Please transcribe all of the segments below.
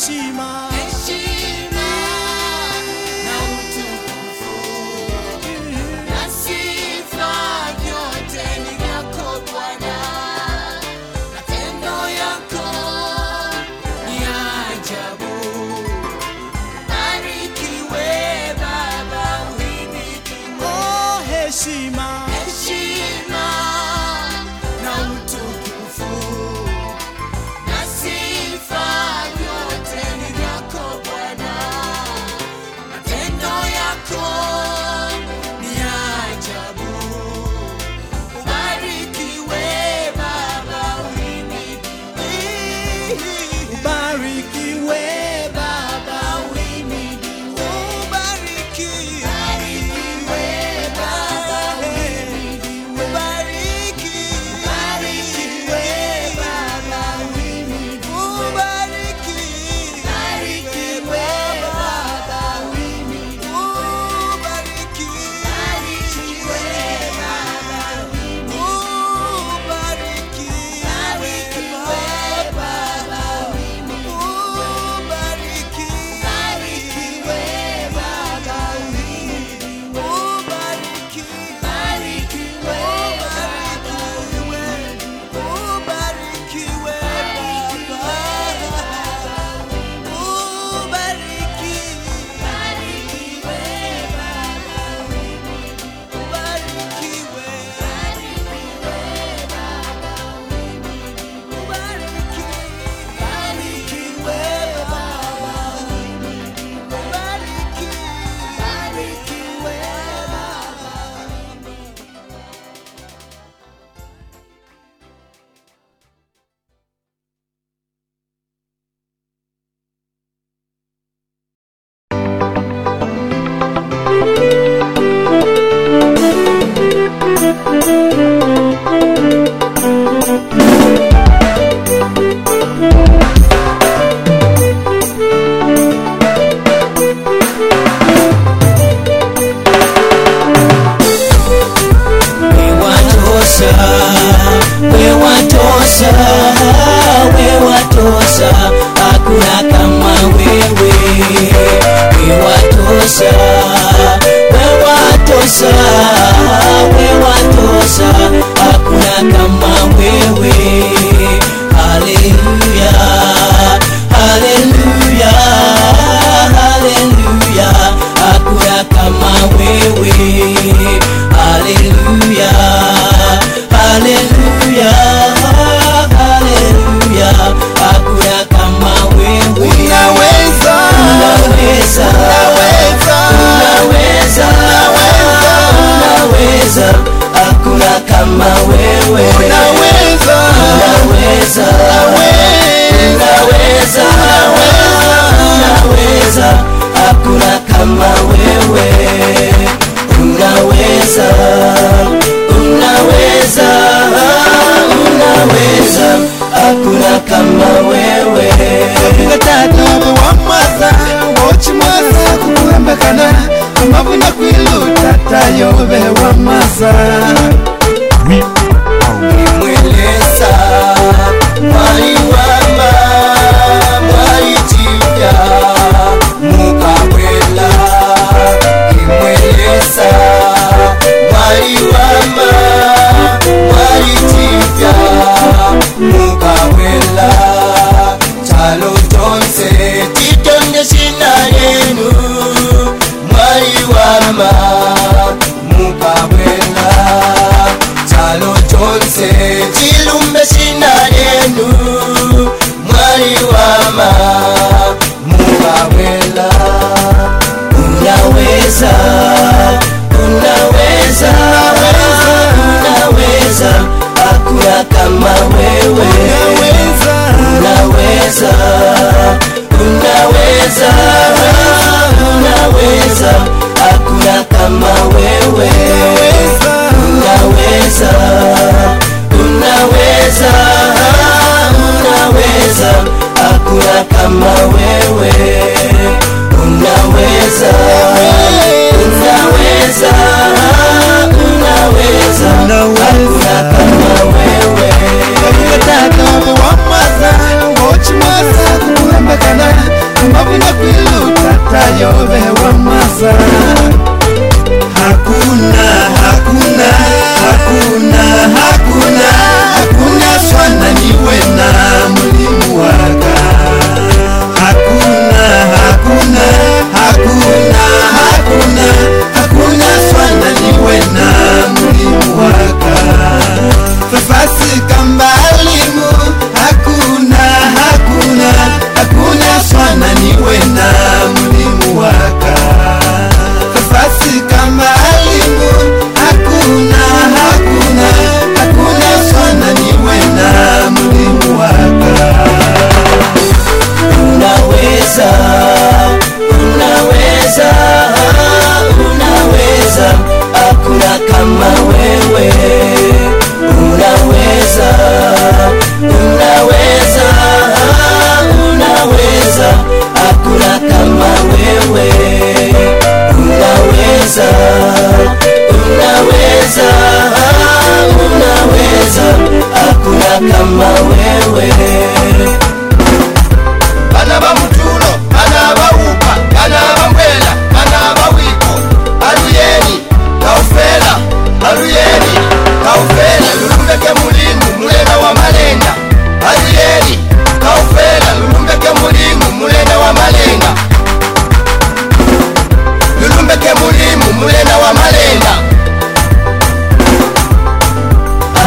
西。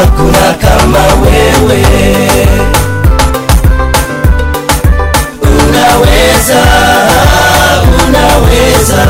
hakuna kama wewe, unaweza, unaweza.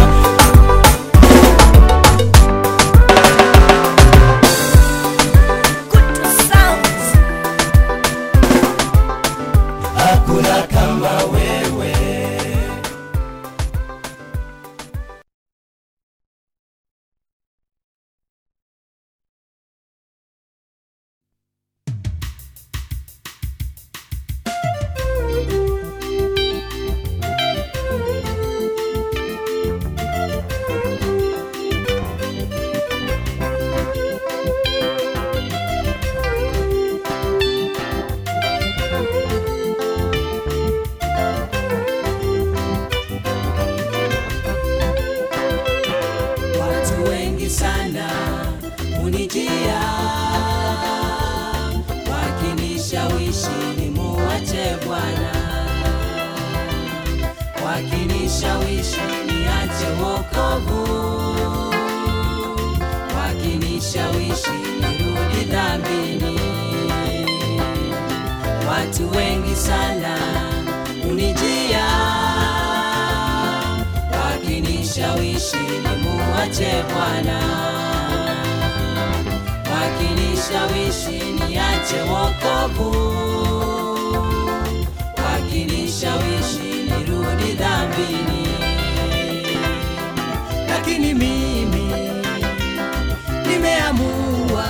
Wengi unijia, wakinishawishi nimuache Bwana, wakinishawishi niache wokovu, wakinishawishi nirudi dhambini. Watu wengi sana hunijia wakinishawishi nimuache Bwana, wakinishawishi niache wokovu, wakinishawishi nirudi dhambini, lakini mimi nimeamua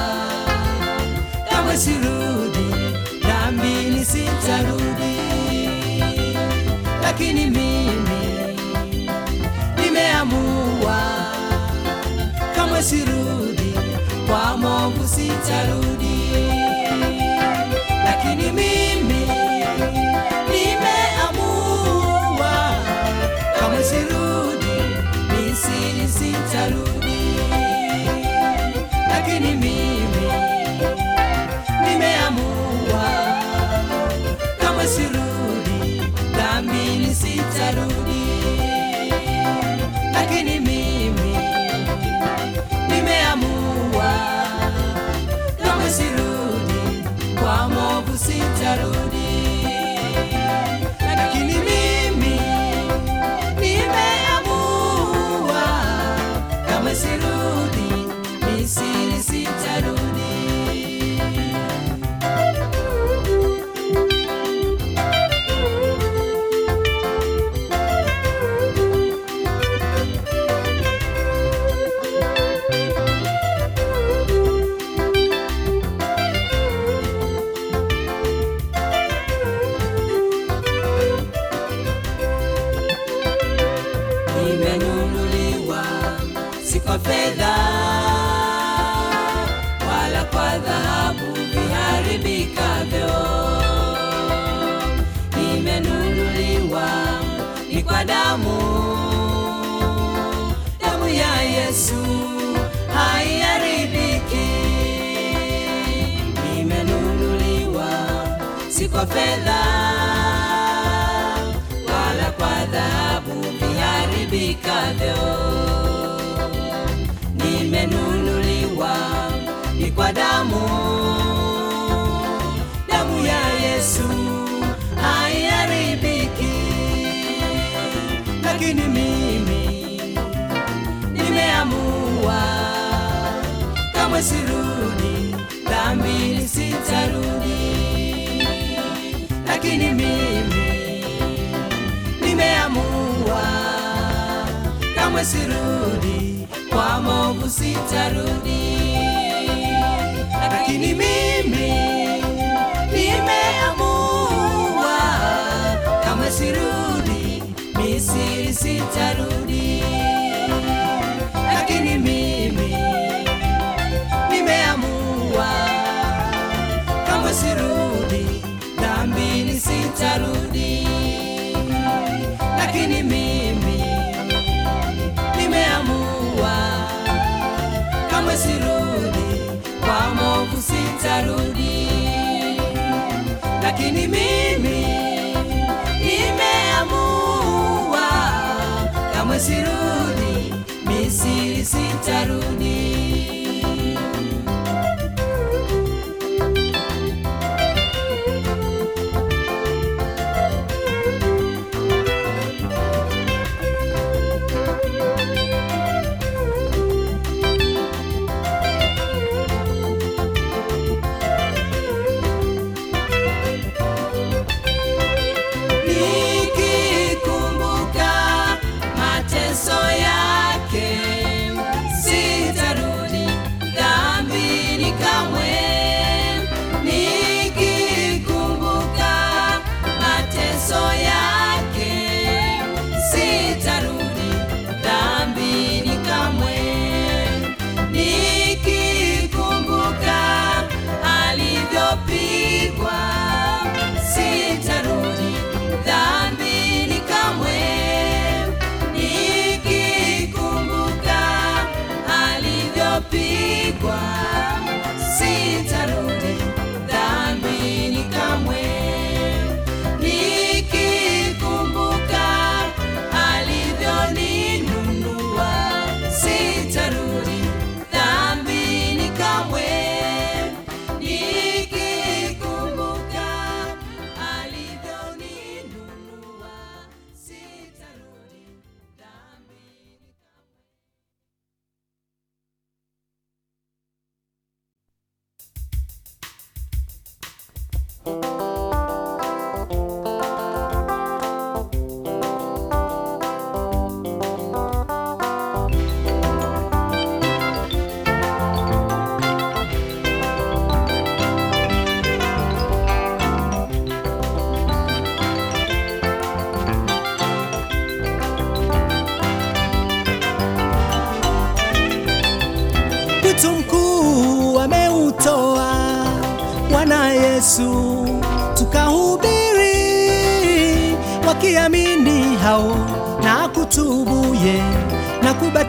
kamwe sirudi dhambini, sitarudi, lakini mimi nimeamua kamwe sirudi kwa movu sitarudi sirudi kwa Mungu sitarudi. Lakini mimi nimeamua kamwe sirudi Misri sitarudi lakini mimi nimeamua kamwe sirudi Misri sitarudi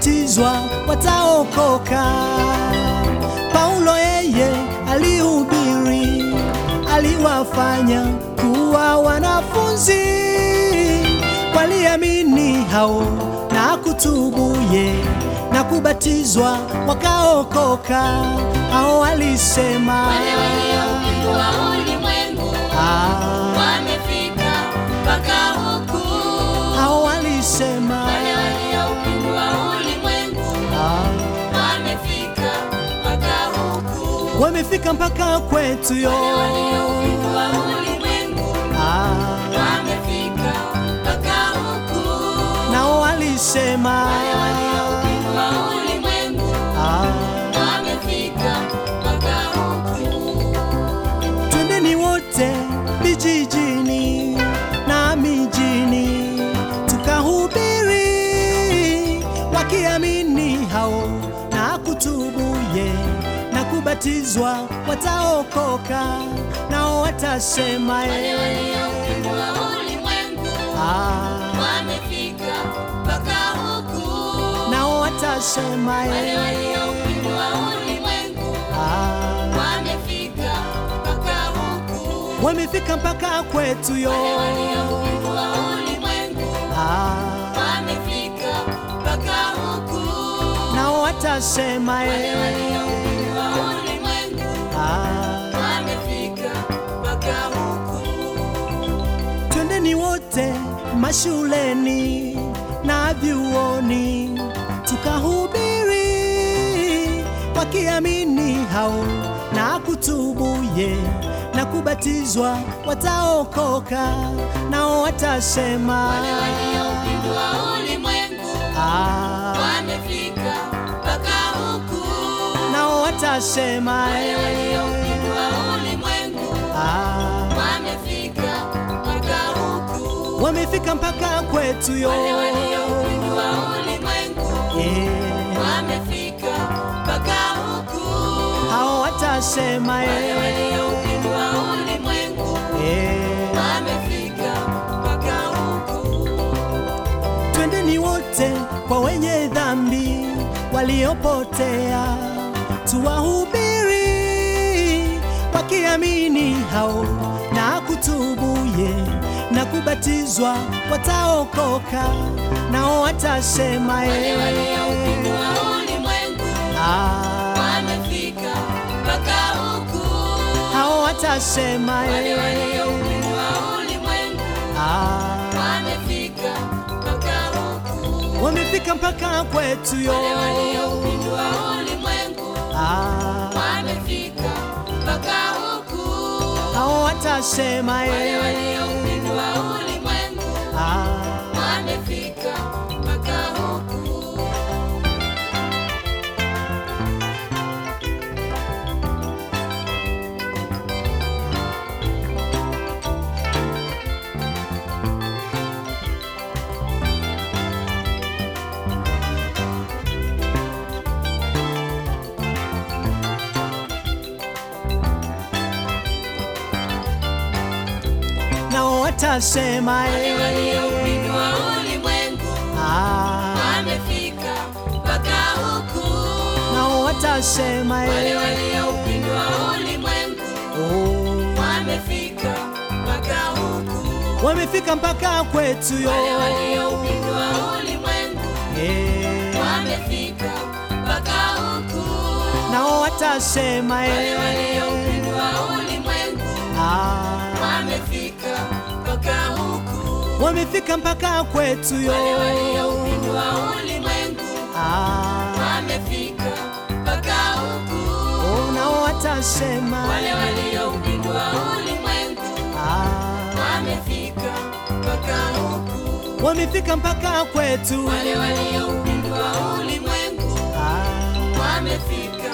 na kubatizwa wataokoka. Paulo yeye alihubiri, aliwafanya kuwa wanafunzi, waliamini hao na kutubuye na kubatizwa wakaokoka. Hao walisema Wale waliopindua wamefika mpaka kwetu yo. Ah, nao walisema na kubatizwa wataokoka, nao watasema Wale waliofungwa ulimwengu ah, wamefika mpaka huku. nao watasema Wale waliofungwa ulimwengu ah, wamefika mpaka huku. wamefika mpaka kwetu yo Wale waliofungwa ulimwengu ah, wamefika mpaka huku. nao watasema mashuleni na vyuoni tukahubiri, wakiamini hao na kutubuye na kubatizwa wataokoka, nao watasema Wale waliopindua ulimwengu ah, wamefika mpaka huku. nao watasema Wale waliopindua ulimwengu wamefika mpaka kwetu yo. Hao watasema eh. Twendeni wote kwa wenye dhambi waliopotea, tuwahubiri, wakiamini hao na kutubuye na kubatizwa wataokoka, nao watasema Wale eh, waliopindua ulimwengu ah, wamefika mpaka huku. hao watasema Wale eh, waliopindua ulimwengu ah, wamefika mpaka huku. wamefika mpaka kwetu yo Wale waliopindua ulimwengu ah, wamefika mpaka huku. hao watasema Wale eh, waliopindua Wale eh, waliopindua ulimwengu ah, wamefika mpaka huku. nao watasema Wale eh, waliopindua ulimwengu oh, wamefika mpaka huku. wamefika mpaka kwetu yo. Wale waliopindua ulimwengu wamefika mpaka huku. nao watasema Wale eh, waliopindua ulimwengu ah, wamefika mpaka huku. wamefika mpaka kwetu yo. Wale ulimwengu. Ah, wamefika mpaka huku. nao watasema. Wale ulimwengu. Ah, wamefika mpaka huku. wamefika mpaka kwetu. Wale ulimwengu. Ah, wamefika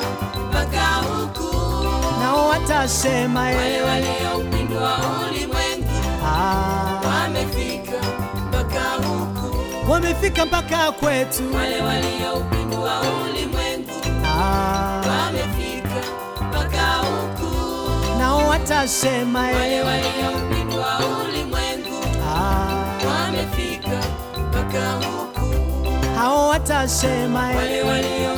mpaka huku. nao watasema Wale eh, waliopindua ulimwengu wamefika mpaka huku, wamefika mpaka kwetu, wale walio upindu wa ulimwengu. Ah. Wamefika mpaka huku, nao watasema eh. wale walio upindu wa ulimwengu. Ah. Wamefika mpaka huku, hao watasema eh. wale walio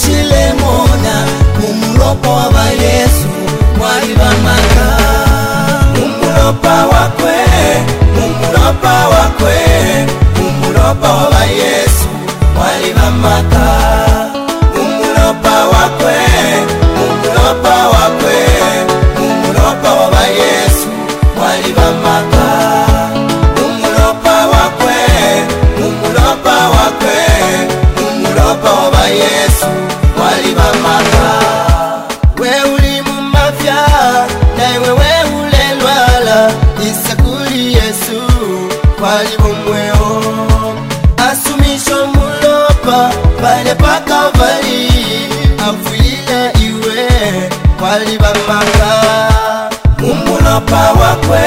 shilemona mumulopa wa bayesu mwali bamaka mumulopa wakwe mumulopa wakwe mumulopa wa bayesu mwali bamaka mumulopa wakwe mumulopa wakwe mumulopa wa bayesu mwali bamaka mumulopa wakwe mumulopa wakwe mumulopa wa bayesu walibomweo asumisho mulopa pale pakavali avuyila iwe walibamaka mumulopa wakwe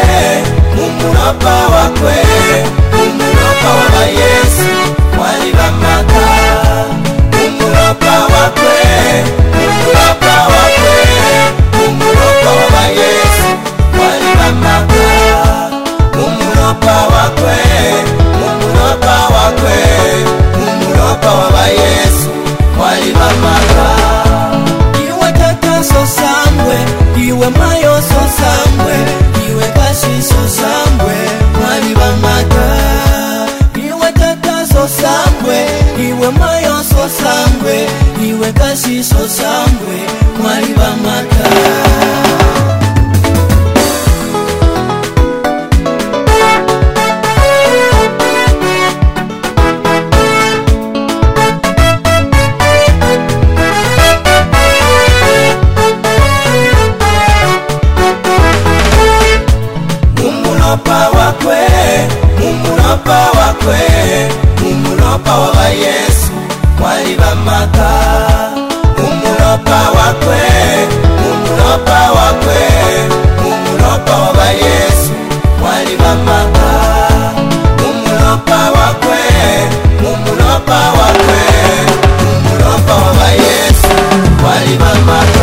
mumulopa wakwe. umulopa wakwe umulopa wa yesu mwali bamaka umulopa wakwe umulopa wakwe umulopa wa yesu mwali bamaka umulopa wakwe umulopa wakwe umulopa wa yesu mwali bamaka